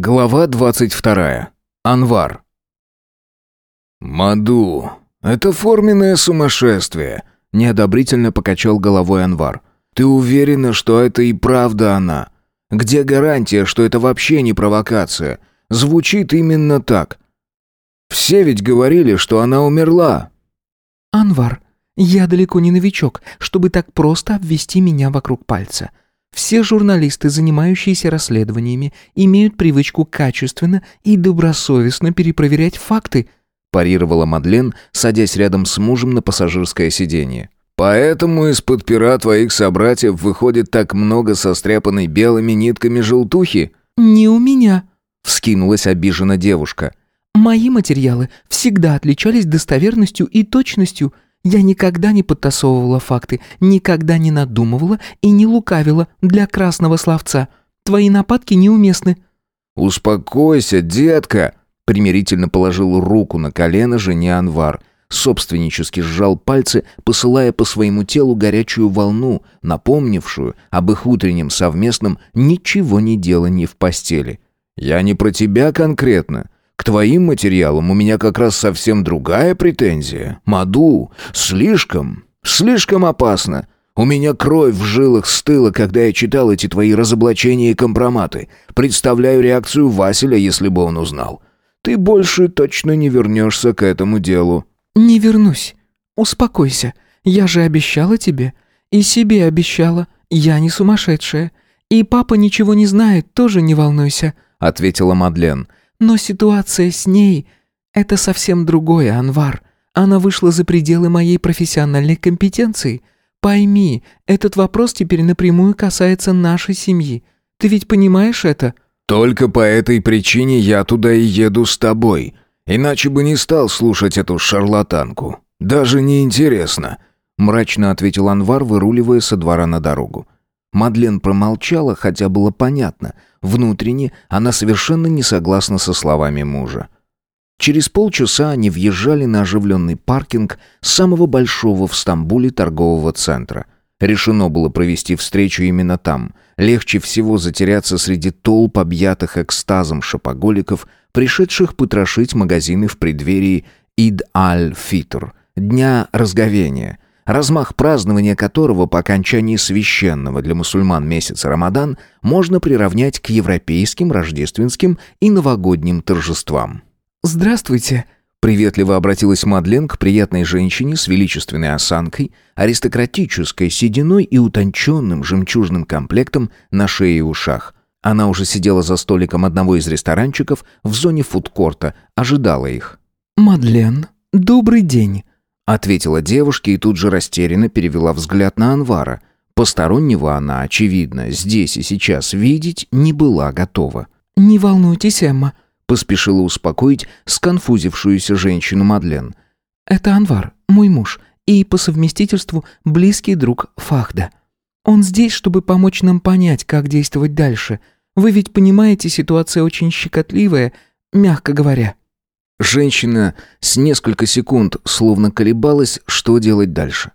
Глава 22. Анвар. «Маду, это форменное сумасшествие», — неодобрительно покачал головой Анвар. «Ты уверена, что это и правда она? Где гарантия, что это вообще не провокация? Звучит именно так. Все ведь говорили, что она умерла». «Анвар, я далеко не новичок, чтобы так просто обвести меня вокруг пальца. Все журналисты, занимающиеся расследованиями, имеют привычку качественно и добросовестно перепроверять факты», парировала Мадлен, садясь рядом с мужем на пассажирское сиденье. «Поэтому из-под пера твоих собратьев выходит так много состряпанной белыми нитками желтухи?» «Не у меня», — вскинулась обижена девушка. «Мои материалы всегда отличались достоверностью и точностью», я никогда не подтасовывала факты, никогда не надумывала и не лукавила для красного словца. Твои нападки неуместны». «Успокойся, детка!» Примирительно положил руку на колено жене Анвар. Собственнически сжал пальцы, посылая по своему телу горячую волну, напомнившую об их утреннем совместном ничего не делании в постели. «Я не про тебя конкретно. К твоим материалам у меня как раз совсем другая претензия. Маду, слишком, слишком опасно. У меня кровь в жилах стыла, когда я читал эти твои разоблачения и компроматы. Представляю реакцию Василя, если бы он узнал. Ты больше точно не вернешься к этому делу». «Не вернусь. Успокойся. Я же обещала тебе. И себе обещала. Я не сумасшедшая. И папа ничего не знает, тоже не волнуйся», — ответила Мадлен. Но ситуация с ней — это совсем другое, Анвар. Она вышла за пределы моей профессиональной компетенции. Пойми, этот вопрос теперь напрямую касается нашей семьи. Ты ведь понимаешь это?» «Только по этой причине я туда и еду с тобой. Иначе бы не стал слушать эту шарлатанку. Даже не интересно», — мрачно ответил Анвар, выруливая со двора на дорогу. Мадлен промолчала, хотя было понятно. Внутренне она совершенно не согласна со словами мужа. Через полчаса они въезжали на оживленный паркинг самого большого в Стамбуле торгового центра. Решено было провести встречу именно там. Легче всего затеряться среди толп объятых экстазом шопоголиков, пришедших потрошить магазины в преддверии Ид-аль-Фитр, Дня Разговения – размах празднования которого по окончании священного для мусульман месяца Рамадан можно приравнять к европейским рождественским и новогодним торжествам. «Здравствуйте», — приветливо обратилась Мадлен к приятной женщине с величественной осанкой, аристократической сединой и утонченным жемчужным комплектом на шее и ушах. Она уже сидела за столиком одного из ресторанчиков в зоне фудкорта, ожидала их. «Мадлен, добрый день», Ответила девушке и тут же растерянно перевела взгляд на Анвара. Постороннего она, очевидно, здесь и сейчас видеть не была готова. «Не волнуйтесь, Эмма», — поспешила успокоить сконфузившуюся женщину Мадлен. «Это Анвар, мой муж, и по совместительству близкий друг Фахда. Он здесь, чтобы помочь нам понять, как действовать дальше. Вы ведь понимаете, ситуация очень щекотливая, мягко говоря». Женщина с несколько секунд словно колебалась, что делать дальше.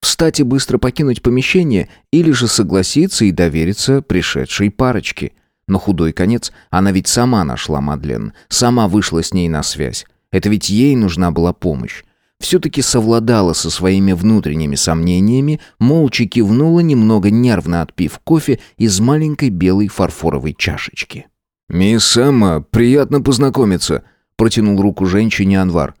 Встать и быстро покинуть помещение или же согласиться и довериться пришедшей парочке. Но худой конец, она ведь сама нашла Мадлен, сама вышла с ней на связь. Это ведь ей нужна была помощь. Все-таки совладала со своими внутренними сомнениями, молча кивнула, немного нервно отпив кофе из маленькой белой фарфоровой чашечки. «Мисс Эмма, приятно познакомиться», Протянул руку женщине Анвар.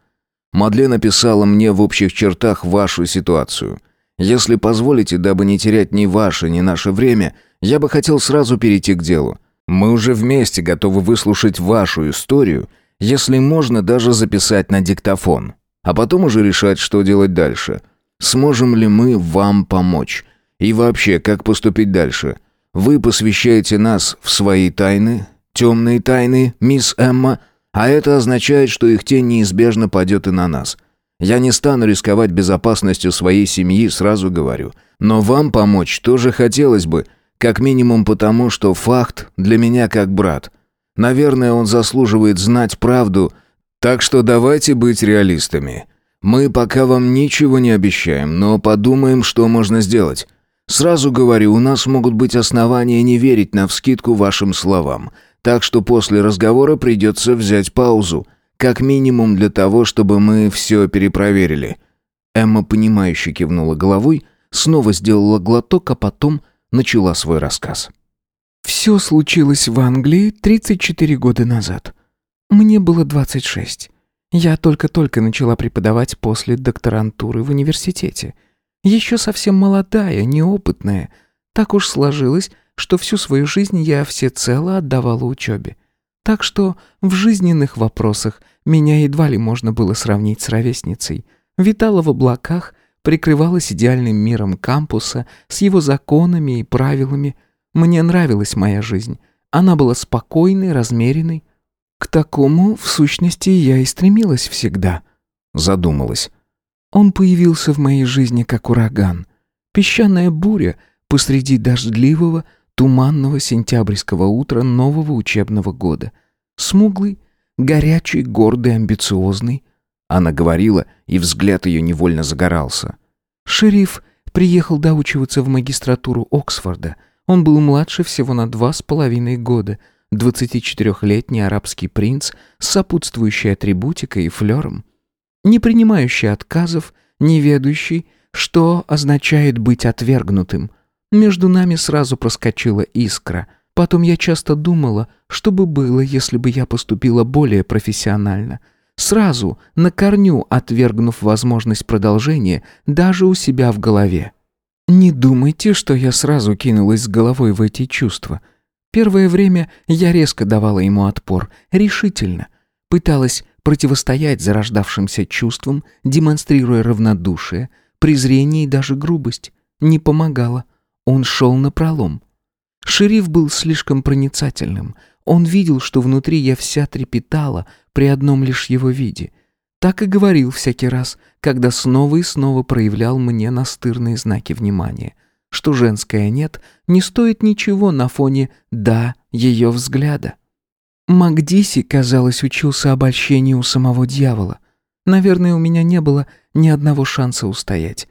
Мадлен описала мне в общих чертах вашу ситуацию. Если позволите, дабы не терять ни ваше, ни наше время, я бы хотел сразу перейти к делу. Мы уже вместе готовы выслушать вашу историю, если можно даже записать на диктофон, а потом уже решать, что делать дальше. Сможем ли мы вам помочь? И вообще, как поступить дальше? Вы посвящаете нас в свои тайны, темные тайны, мисс Эмма, а это означает, что их тень неизбежно падет и на нас. Я не стану рисковать безопасностью своей семьи, сразу говорю. Но вам помочь тоже хотелось бы, как минимум потому, что Фахт для меня как брат. Наверное, он заслуживает знать правду, так что давайте быть реалистами. Мы пока вам ничего не обещаем, но подумаем, что можно сделать. Сразу говорю, у нас могут быть основания не верить навскидку вашим словам. Так что после разговора придется взять паузу. Как минимум для того, чтобы мы все перепроверили». Эмма, понимающе кивнула головой, снова сделала глоток, а потом начала свой рассказ. «Все случилось в Англии 34 года назад. Мне было 26. Я только-только начала преподавать после докторантуры в университете. Еще совсем молодая, неопытная. Так уж сложилось, что всю свою жизнь я всецело отдавала учебе. Так что в жизненных вопросах меня едва ли можно было сравнить с ровесницей. Витала в облаках, прикрывалась идеальным миром кампуса с его законами и правилами. Мне нравилась моя жизнь. Она была спокойной, размеренной. К такому, в сущности, я и стремилась всегда. Задумалась. Он появился в моей жизни как ураган. Песчаная буря посреди дождливого, туманного сентябрьского утра нового учебного года. Смуглый, горячий, гордый, амбициозный. Она говорила, и взгляд ее невольно загорался. Шериф приехал доучиваться в магистратуру Оксфорда. Он был младше всего на два с половиной года. 24-летний арабский принц с сопутствующей атрибутикой и флером. Не принимающий отказов, не ведущий, что означает быть отвергнутым – между нами сразу проскочила искра. Потом я часто думала, что бы было, если бы я поступила более профессионально. Сразу, на корню отвергнув возможность продолжения, даже у себя в голове. Не думайте, что я сразу кинулась с головой в эти чувства. Первое время я резко давала ему отпор, решительно. Пыталась противостоять зарождавшимся чувствам, демонстрируя равнодушие, презрение и даже грубость. Не помогало. Он шел на пролом. Шериф был слишком проницательным. Он видел, что внутри я вся трепетала при одном лишь его виде. Так и говорил всякий раз, когда снова и снова проявлял мне настырные знаки внимания, что женское «нет» не стоит ничего на фоне «да» ее взгляда. Макдиси, казалось, учился обольщению у самого дьявола. Наверное, у меня не было ни одного шанса устоять.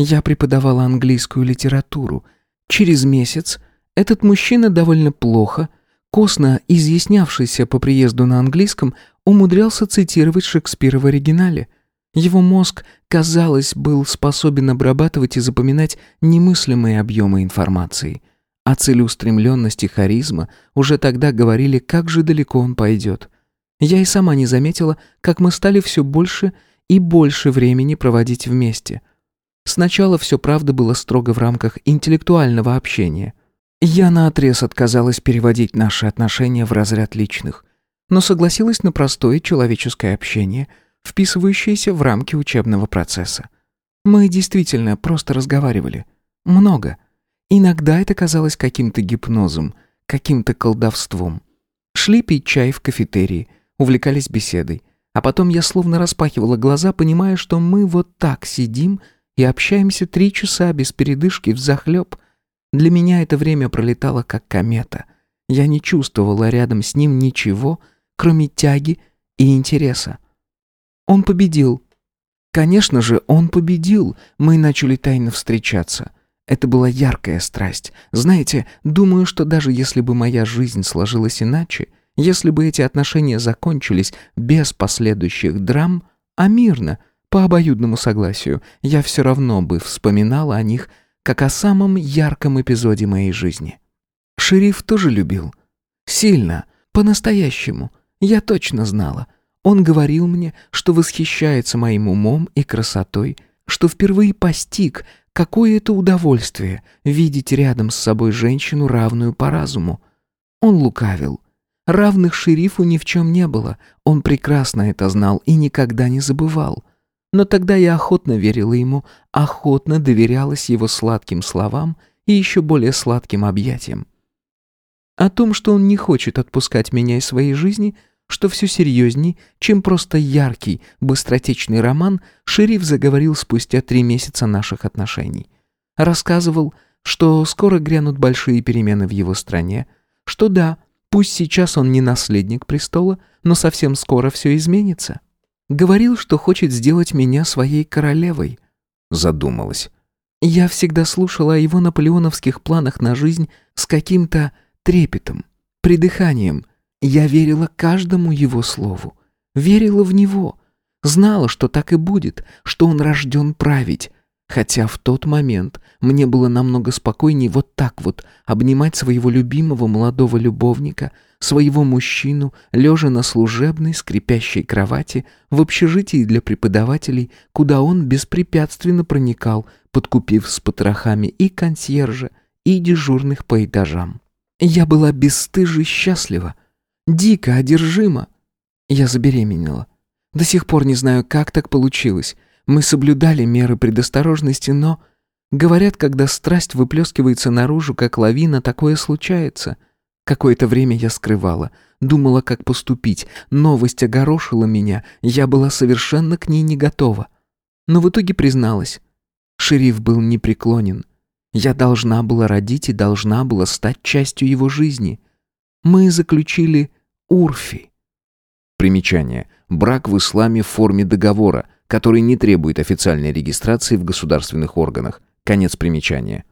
Я преподавала английскую литературу. Через месяц этот мужчина довольно плохо, косно изъяснявшийся по приезду на английском, умудрялся цитировать Шекспира в оригинале. Его мозг, казалось, был способен обрабатывать и запоминать немыслимые объемы информации. А целеустремленность и харизма уже тогда говорили, как же далеко он пойдет. Я и сама не заметила, как мы стали все больше и больше времени проводить вместе – Сначала все правда было строго в рамках интеллектуального общения. Я наотрез отказалась переводить наши отношения в разряд личных, но согласилась на простое человеческое общение, вписывающееся в рамки учебного процесса. Мы действительно просто разговаривали. Много. Иногда это казалось каким-то гипнозом, каким-то колдовством. Шли пить чай в кафетерии, увлекались беседой. А потом я словно распахивала глаза, понимая, что мы вот так сидим и общаемся три часа без передышки взахлеб. Для меня это время пролетало как комета. Я не чувствовала рядом с ним ничего, кроме тяги и интереса. Он победил. Конечно же, он победил. Мы начали тайно встречаться. Это была яркая страсть. Знаете, думаю, что даже если бы моя жизнь сложилась иначе, если бы эти отношения закончились без последующих драм, а мирно, по обоюдному согласию, я все равно бы вспоминала о них, как о самом ярком эпизоде моей жизни. Шериф тоже любил. Сильно, по-настоящему. Я точно знала. Он говорил мне, что восхищается моим умом и красотой, что впервые постиг, какое это удовольствие видеть рядом с собой женщину, равную по разуму. Он лукавил. Равных шерифу ни в чем не было. Он прекрасно это знал и никогда не забывал. Но тогда я охотно верила ему, охотно доверялась его сладким словам и еще более сладким объятиям. О том, что он не хочет отпускать меня из своей жизни, что все серьезней, чем просто яркий, быстротечный роман, шериф заговорил спустя три месяца наших отношений. Рассказывал, что скоро грянут большие перемены в его стране, что да, пусть сейчас он не наследник престола, но совсем скоро все изменится. Говорил, что хочет сделать меня своей королевой. Задумалась. Я всегда слушала о его наполеоновских планах на жизнь с каким-то трепетом. придыханием. Я верила каждому его слову. Верила в него. Знала, что так и будет, что он рожден править. Хотя в тот момент мне было намного спокойнее вот так вот обнимать своего любимого молодого любовника, своего мужчину, лежа на служебной скрипящей кровати в общежитии для преподавателей, куда он беспрепятственно проникал, подкупив с потрохами и консьержа, и дежурных по этажам. Я была бесстыже счастлива, дико одержима. Я забеременела. До сих пор не знаю, как так получилось. Мы соблюдали меры предосторожности, но... Говорят, когда страсть выплескивается наружу, как лавина, такое случается. Какое-то время я скрывала, думала, как поступить. Новость огорошила меня, я была совершенно к ней не готова. Но в итоге призналась. Шериф был непреклонен. Я должна была родить и должна была стать частью его жизни. Мы заключили Урфи. Примечание. Брак в исламе в форме договора – который не требует официальной регистрации в государственных органах. Конец примечания.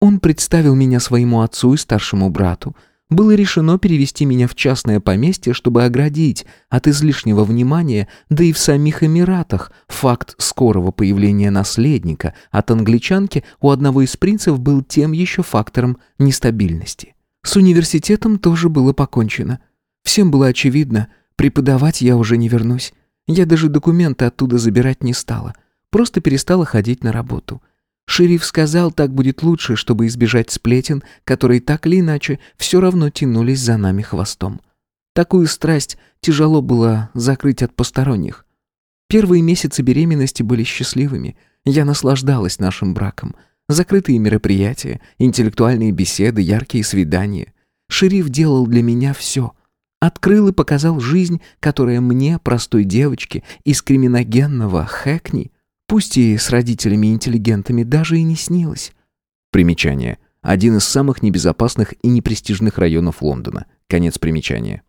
Он представил меня своему отцу и старшему брату. Было решено перевести меня в частное поместье, чтобы оградить от излишнего внимания, да и в самих Эмиратах факт скорого появления наследника от англичанки у одного из принцев был тем еще фактором нестабильности. С университетом тоже было покончено. Всем было очевидно, преподавать я уже не вернусь. Я даже документы оттуда забирать не стала. Просто перестала ходить на работу. Шериф сказал, так будет лучше, чтобы избежать сплетен, которые так или иначе все равно тянулись за нами хвостом. Такую страсть тяжело было закрыть от посторонних. Первые месяцы беременности были счастливыми. Я наслаждалась нашим браком. Закрытые мероприятия, интеллектуальные беседы, яркие свидания. Шериф делал для меня все. Открыл и показал жизнь, которая мне, простой девочке, из криминогенного Хэкни, пусть и с родителями-интеллигентами, даже и не снилась. Примечание. Один из самых небезопасных и непрестижных районов Лондона. Конец примечания.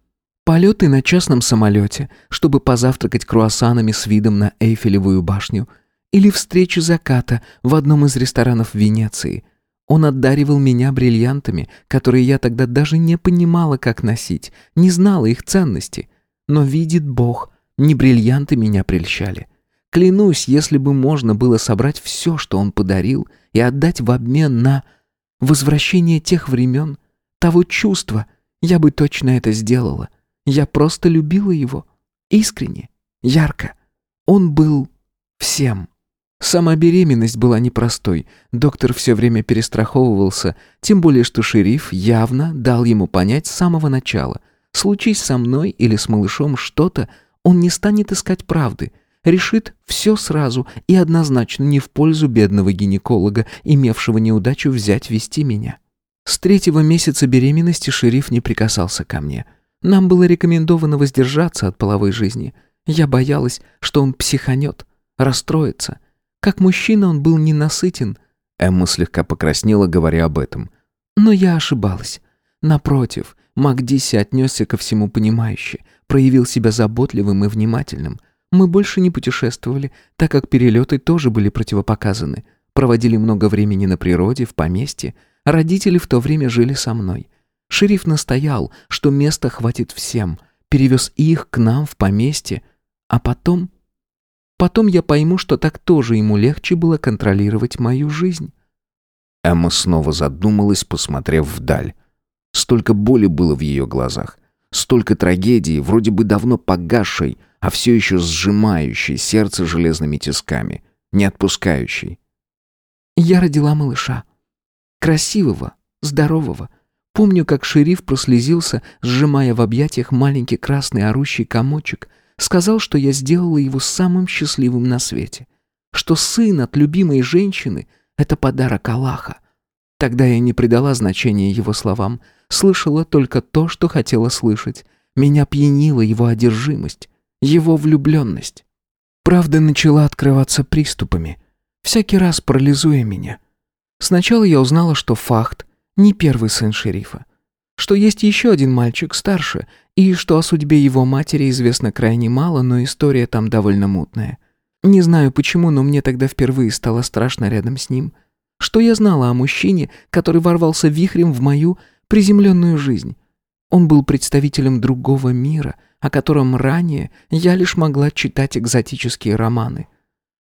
Полеты на частном самолете, чтобы позавтракать круассанами с видом на Эйфелевую башню. Или встречи заката в одном из ресторанов Венеции. Он одаривал меня бриллиантами, которые я тогда даже не понимала, как носить, не знала их ценности. Но видит Бог, не бриллианты меня прельщали. Клянусь, если бы можно было собрать все, что он подарил, и отдать в обмен на возвращение тех времен, того чувства, я бы точно это сделала. Я просто любила его. Искренне, ярко. Он был всем. Сама беременность была непростой. Доктор все время перестраховывался, тем более что шериф явно дал ему понять с самого начала. Случись со мной или с малышом что-то, он не станет искать правды. Решит все сразу и однозначно не в пользу бедного гинеколога, имевшего неудачу взять вести меня. С третьего месяца беременности шериф не прикасался ко мне. Нам было рекомендовано воздержаться от половой жизни. Я боялась, что он психанет, расстроится – как мужчина он был ненасытен. Эмма слегка покраснела, говоря об этом. Но я ошибалась. Напротив, Макдиси отнесся ко всему понимающе, проявил себя заботливым и внимательным. Мы больше не путешествовали, так как перелеты тоже были противопоказаны. Проводили много времени на природе, в поместье. Родители в то время жили со мной. Шериф настоял, что места хватит всем. Перевез их к нам в поместье. А потом Потом я пойму, что так тоже ему легче было контролировать мою жизнь. Эмма снова задумалась, посмотрев вдаль. Столько боли было в ее глазах. Столько трагедии, вроде бы давно погасшей, а все еще сжимающей сердце железными тисками, не отпускающей. Я родила малыша. Красивого, здорового. Помню, как шериф прослезился, сжимая в объятиях маленький красный орущий комочек, Сказал, что я сделала его самым счастливым на свете. Что сын от любимой женщины — это подарок Аллаха. Тогда я не придала значения его словам, слышала только то, что хотела слышать. Меня пьянила его одержимость, его влюбленность. Правда начала открываться приступами, всякий раз парализуя меня. Сначала я узнала, что Фахт не первый сын шерифа что есть еще один мальчик старше, и что о судьбе его матери известно крайне мало, но история там довольно мутная. Не знаю почему, но мне тогда впервые стало страшно рядом с ним. Что я знала о мужчине, который ворвался вихрем в мою приземленную жизнь? Он был представителем другого мира, о котором ранее я лишь могла читать экзотические романы.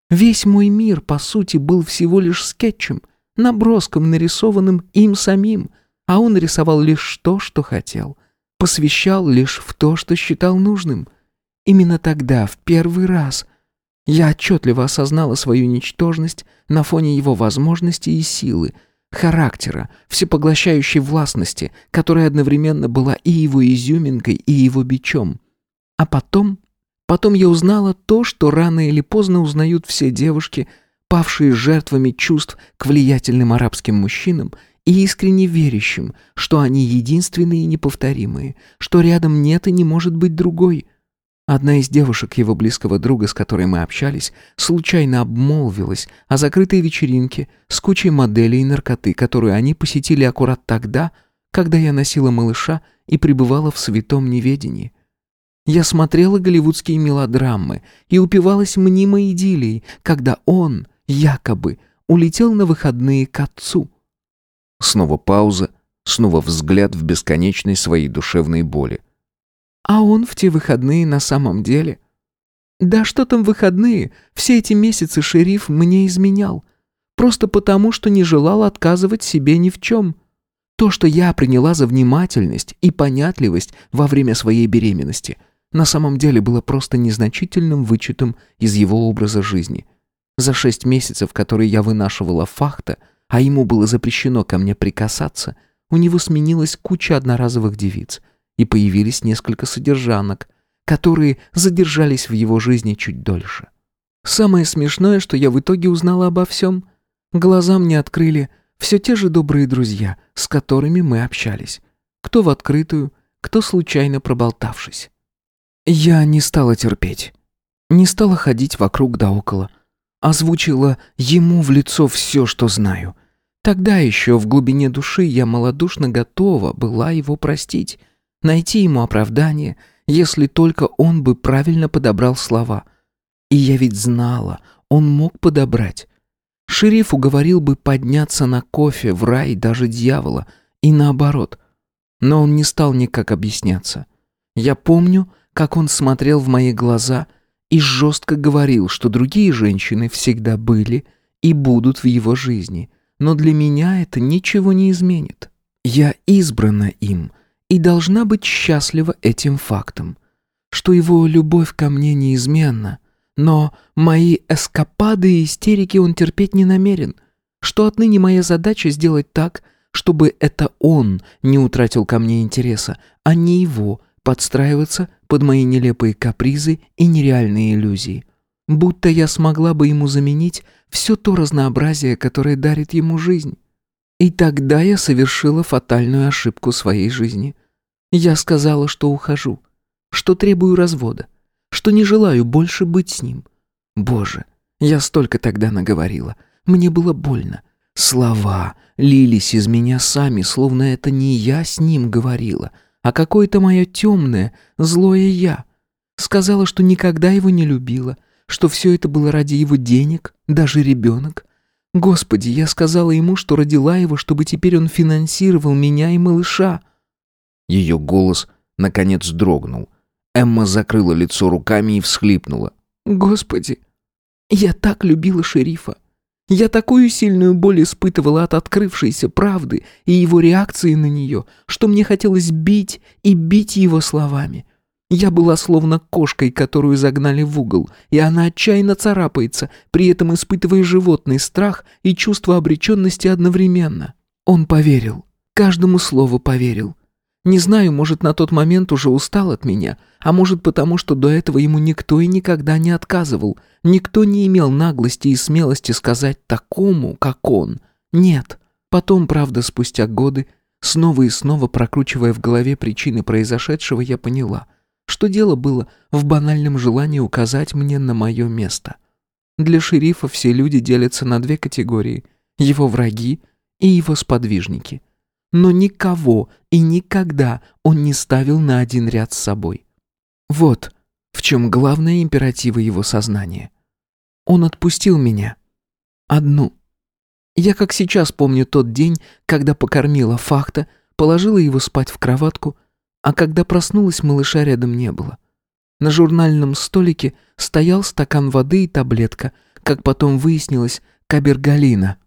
Весь мой мир, по сути, был всего лишь скетчем, наброском, нарисованным им самим, а он рисовал лишь то, что хотел, посвящал лишь в то, что считал нужным. Именно тогда, в первый раз, я отчетливо осознала свою ничтожность на фоне его возможностей и силы, характера, всепоглощающей властности, которая одновременно была и его изюминкой, и его бичом. А потом... Потом я узнала то, что рано или поздно узнают все девушки, павшие жертвами чувств к влиятельным арабским мужчинам и искренне верящим, что они единственные и неповторимые, что рядом нет и не может быть другой — Одна из девушек его близкого друга, с которой мы общались, случайно обмолвилась о закрытой вечеринке с кучей моделей и наркоты, которую они посетили аккурат тогда, когда я носила малыша и пребывала в святом неведении. Я смотрела голливудские мелодрамы и упивалась мнимой идиллией, когда он, якобы, улетел на выходные к отцу. Снова пауза, снова взгляд в бесконечной своей душевной боли. А он в те выходные на самом деле... Да что там выходные? Все эти месяцы шериф мне изменял. Просто потому, что не желал отказывать себе ни в чем. То, что я приняла за внимательность и понятливость во время своей беременности, на самом деле было просто незначительным вычетом из его образа жизни. За шесть месяцев, которые я вынашивала фахта, а ему было запрещено ко мне прикасаться, у него сменилась куча одноразовых девиц — и появились несколько содержанок, которые задержались в его жизни чуть дольше. Самое смешное, что я в итоге узнала обо всем. Глаза мне открыли все те же добрые друзья, с которыми мы общались. Кто в открытую, кто случайно проболтавшись. Я не стала терпеть. Не стала ходить вокруг да около. Озвучила ему в лицо все, что знаю. Тогда еще в глубине души я малодушно готова была его простить, найти ему оправдание, если только он бы правильно подобрал слова. И я ведь знала, он мог подобрать. Шериф уговорил бы подняться на кофе в рай даже дьявола, и наоборот. Но он не стал никак объясняться. Я помню, как он смотрел в мои глаза и жестко говорил, что другие женщины всегда были и будут в его жизни, но для меня это ничего не изменит. Я избрана им — и должна быть счастлива этим фактом, что его любовь ко мне неизменна, но мои эскапады и истерики он терпеть не намерен, что отныне моя задача сделать так, чтобы это он не утратил ко мне интереса, а не его подстраиваться под мои нелепые капризы и нереальные иллюзии. Будто я смогла бы ему заменить все то разнообразие, которое дарит ему жизнь. И тогда я совершила фатальную ошибку своей жизни. Я сказала, что ухожу, что требую развода, что не желаю больше быть с ним. Боже, я столько тогда наговорила. Мне было больно. Слова лились из меня сами, словно это не я с ним говорила, а какое-то мое темное, злое я. Сказала, что никогда его не любила, что все это было ради его денег, даже ребенок. Господи, я сказала ему, что родила его, чтобы теперь он финансировал меня и малыша. Ее голос, наконец, дрогнул. Эмма закрыла лицо руками и всхлипнула. «Господи, я так любила шерифа. Я такую сильную боль испытывала от открывшейся правды и его реакции на нее, что мне хотелось бить и бить его словами. Я была словно кошкой, которую загнали в угол, и она отчаянно царапается, при этом испытывая животный страх и чувство обреченности одновременно. Он поверил, каждому слову поверил. Не знаю, может, на тот момент уже устал от меня, а может, потому что до этого ему никто и никогда не отказывал, никто не имел наглости и смелости сказать такому, как он. Нет. Потом, правда, спустя годы, снова и снова прокручивая в голове причины произошедшего, я поняла, что дело было в банальном желании указать мне на мое место. Для шерифа все люди делятся на две категории – его враги и его сподвижники – но никого и никогда он не ставил на один ряд с собой. Вот в чем главные императивы его сознания. Он отпустил меня. Одну. Я как сейчас помню тот день, когда покормила Фахта, положила его спать в кроватку А когда проснулась, малыша рядом не было. На журнальном столике стоял стакан воды и таблетка, как потом выяснилось, кабергалина.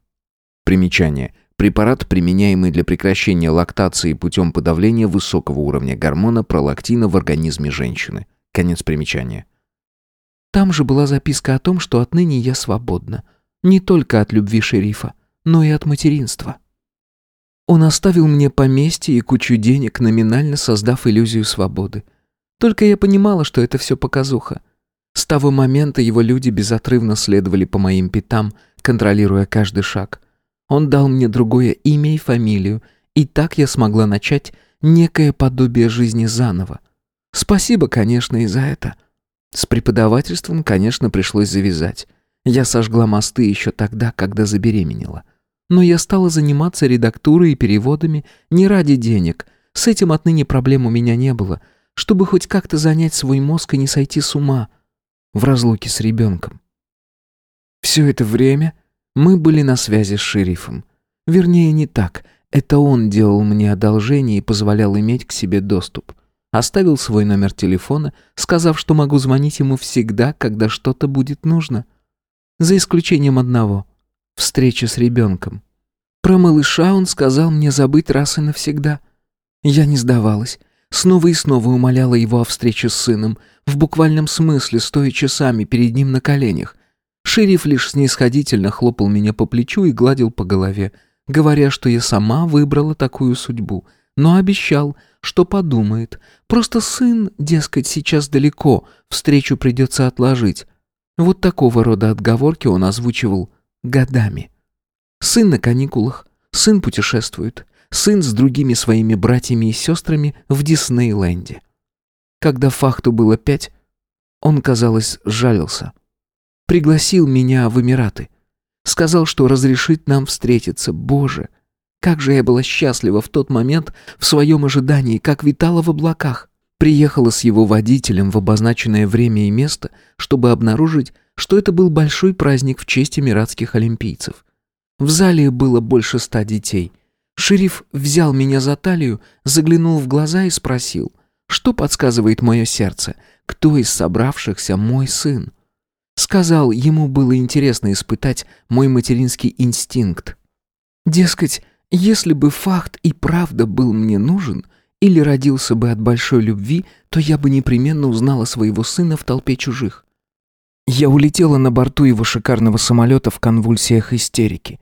Примечание. Препарат, применяемый для прекращения лактации путем подавления высокого уровня гормона пролактина в организме женщины. Конец примечания. Там же была записка о том, что отныне я свободна. Не только от любви шерифа, но и от материнства. Он оставил мне поместье и кучу денег, номинально создав иллюзию свободы. Только я понимала, что это все показуха. С того момента его люди безотрывно следовали по моим пятам, контролируя каждый шаг. Он дал мне другое имя и фамилию, и так я смогла начать некое подобие жизни заново. Спасибо, конечно, и за это. С преподавательством, конечно, пришлось завязать. Я сожгла мосты еще тогда, когда забеременела. Но я стала заниматься редактурой и переводами не ради денег. С этим отныне проблем у меня не было, чтобы хоть как-то занять свой мозг и не сойти с ума в разлуке с ребенком. Все это время мы были на связи с шерифом. Вернее, не так. Это он делал мне одолжение и позволял иметь к себе доступ. Оставил свой номер телефона, сказав, что могу звонить ему всегда, когда что-то будет нужно. За исключением одного — встречи с ребенком. Про малыша он сказал мне забыть раз и навсегда. Я не сдавалась. Снова и снова умоляла его о встрече с сыном, в буквальном смысле, стоя часами перед ним на коленях. Шериф лишь снисходительно хлопал меня по плечу и гладил по голове, говоря, что я сама выбрала такую судьбу, но обещал, что подумает. Просто сын, дескать, сейчас далеко, встречу придется отложить. Вот такого рода отговорки он озвучивал годами. Сын на каникулах, сын путешествует, сын с другими своими братьями и сестрами в Диснейленде. Когда Фахту было пять, он, казалось, жалился пригласил меня в Эмираты. Сказал, что разрешит нам встретиться. Боже, как же я была счастлива в тот момент в своем ожидании, как витала в облаках. Приехала с его водителем в обозначенное время и место, чтобы обнаружить, что это был большой праздник в честь эмиратских олимпийцев. В зале было больше ста детей. Шериф взял меня за талию, заглянул в глаза и спросил, что подсказывает мое сердце, кто из собравшихся мой сын. Сказал, ему было интересно испытать мой материнский инстинкт. Дескать, если бы факт и правда был мне нужен, или родился бы от большой любви, то я бы непременно узнала своего сына в толпе чужих. Я улетела на борту его шикарного самолета в конвульсиях истерики.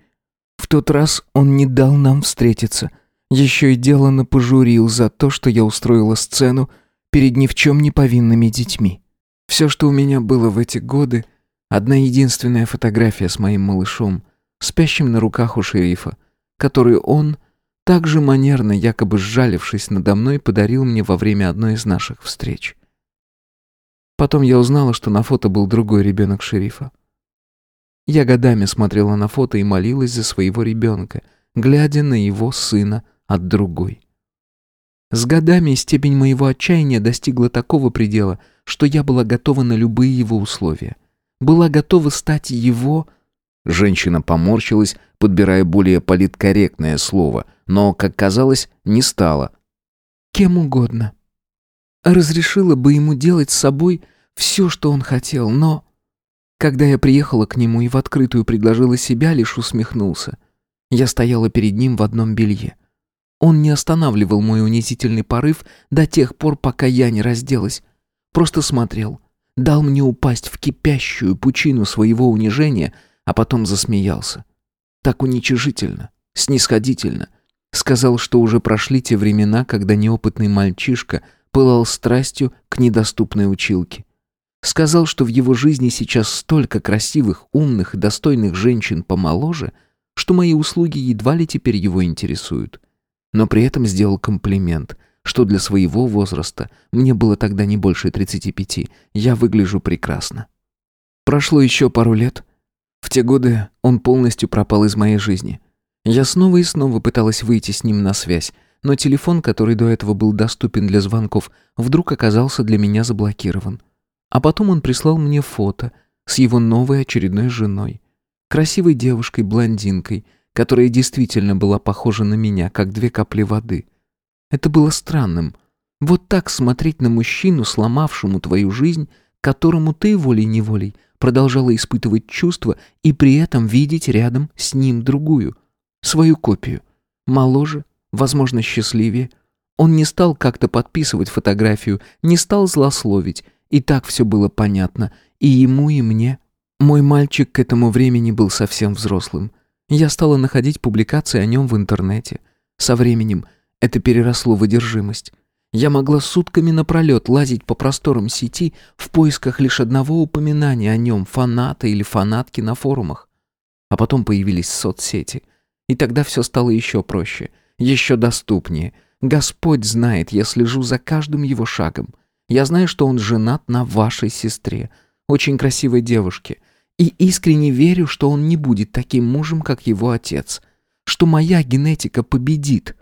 В тот раз он не дал нам встретиться, еще и делано пожурил за то, что я устроила сцену перед ни в чем не повинными детьми. Все, что у меня было в эти годы, одна единственная фотография с моим малышом, спящим на руках у шерифа, которую он, так же манерно, якобы сжалившись надо мной, подарил мне во время одной из наших встреч. Потом я узнала, что на фото был другой ребенок шерифа. Я годами смотрела на фото и молилась за своего ребенка, глядя на его сына от другой. С годами степень моего отчаяния достигла такого предела, что я была готова на любые его условия. Была готова стать его... Женщина поморщилась, подбирая более политкорректное слово, но, как казалось, не стала. Кем угодно. Разрешила бы ему делать с собой все, что он хотел, но... Когда я приехала к нему и в открытую предложила себя, лишь усмехнулся. Я стояла перед ним в одном белье. Он не останавливал мой унизительный порыв до тех пор, пока я не разделась. Просто смотрел, дал мне упасть в кипящую пучину своего унижения, а потом засмеялся. Так уничижительно, снисходительно. Сказал, что уже прошли те времена, когда неопытный мальчишка пылал страстью к недоступной училке. Сказал, что в его жизни сейчас столько красивых, умных и достойных женщин помоложе, что мои услуги едва ли теперь его интересуют но при этом сделал комплимент, что для своего возраста, мне было тогда не больше 35, я выгляжу прекрасно. Прошло еще пару лет. В те годы он полностью пропал из моей жизни. Я снова и снова пыталась выйти с ним на связь, но телефон, который до этого был доступен для звонков, вдруг оказался для меня заблокирован. А потом он прислал мне фото с его новой очередной женой. Красивой девушкой-блондинкой – которая действительно была похожа на меня, как две капли воды. Это было странным. Вот так смотреть на мужчину, сломавшему твою жизнь, которому ты волей-неволей продолжала испытывать чувства и при этом видеть рядом с ним другую, свою копию, моложе, возможно, счастливее. Он не стал как-то подписывать фотографию, не стал злословить, и так все было понятно, и ему, и мне. Мой мальчик к этому времени был совсем взрослым. Я стала находить публикации о нем в интернете. Со временем это переросло в одержимость. Я могла сутками напролет лазить по просторам сети в поисках лишь одного упоминания о нем, фаната или фанатки на форумах. А потом появились соцсети. И тогда все стало еще проще, еще доступнее. Господь знает, я слежу за каждым его шагом. Я знаю, что он женат на вашей сестре, очень красивой девушке, и искренне верю, что он не будет таким мужем, как его отец, что моя генетика победит,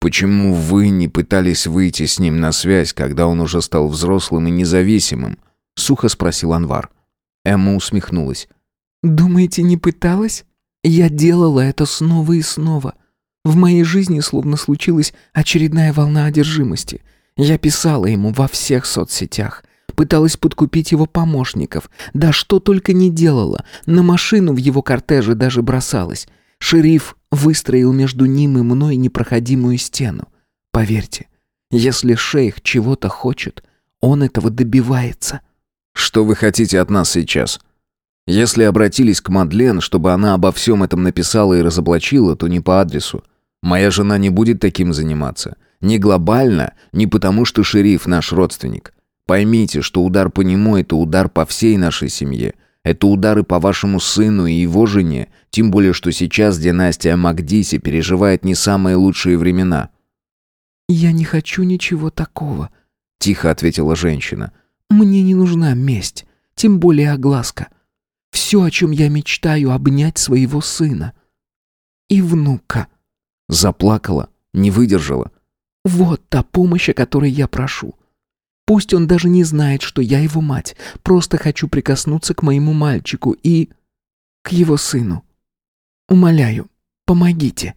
«Почему вы не пытались выйти с ним на связь, когда он уже стал взрослым и независимым?» — сухо спросил Анвар. Эмма усмехнулась. «Думаете, не пыталась? Я делала это снова и снова. В моей жизни словно случилась очередная волна одержимости. Я писала ему во всех соцсетях, пыталась подкупить его помощников, да что только не делала, на машину в его кортеже даже бросалась. Шериф выстроил между ним и мной непроходимую стену. Поверьте, если шейх чего-то хочет, он этого добивается. Что вы хотите от нас сейчас? Если обратились к Мадлен, чтобы она обо всем этом написала и разоблачила, то не по адресу. Моя жена не будет таким заниматься. Не глобально, не потому что шериф наш родственник. Поймите, что удар по нему – это удар по всей нашей семье – это удары по вашему сыну и его жене, тем более что сейчас династия Макдиси переживает не самые лучшие времена». «Я не хочу ничего такого», — тихо ответила женщина. «Мне не нужна месть, тем более огласка. Все, о чем я мечтаю, обнять своего сына. И внука». Заплакала, не выдержала. «Вот та помощь, о которой я прошу. Пусть он даже не знает, что я его мать. Просто хочу прикоснуться к моему мальчику и... к его сыну. Умоляю, помогите».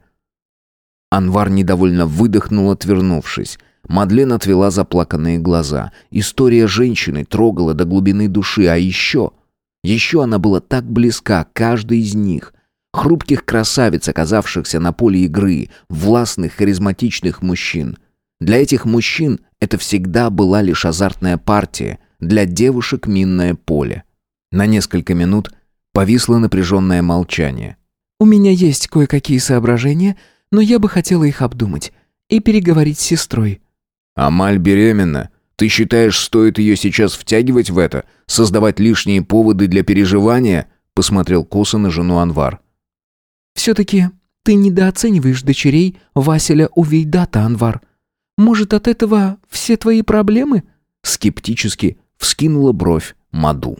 Анвар недовольно выдохнул, отвернувшись. Мадлен отвела заплаканные глаза. История женщины трогала до глубины души, а еще... Еще она была так близка каждой из них. Хрупких красавиц, оказавшихся на поле игры, властных, харизматичных мужчин. Для этих мужчин это всегда была лишь азартная партия, для девушек минное поле. На несколько минут повисло напряженное молчание. «У меня есть кое-какие соображения, но я бы хотела их обдумать и переговорить с сестрой». «Амаль беременна. Ты считаешь, стоит ее сейчас втягивать в это? Создавать лишние поводы для переживания?» Посмотрел косо на жену Анвар. «Все-таки ты недооцениваешь дочерей Василя Увейдата, Анвар. Может, от этого все твои проблемы?» Скептически вскинула бровь Маду.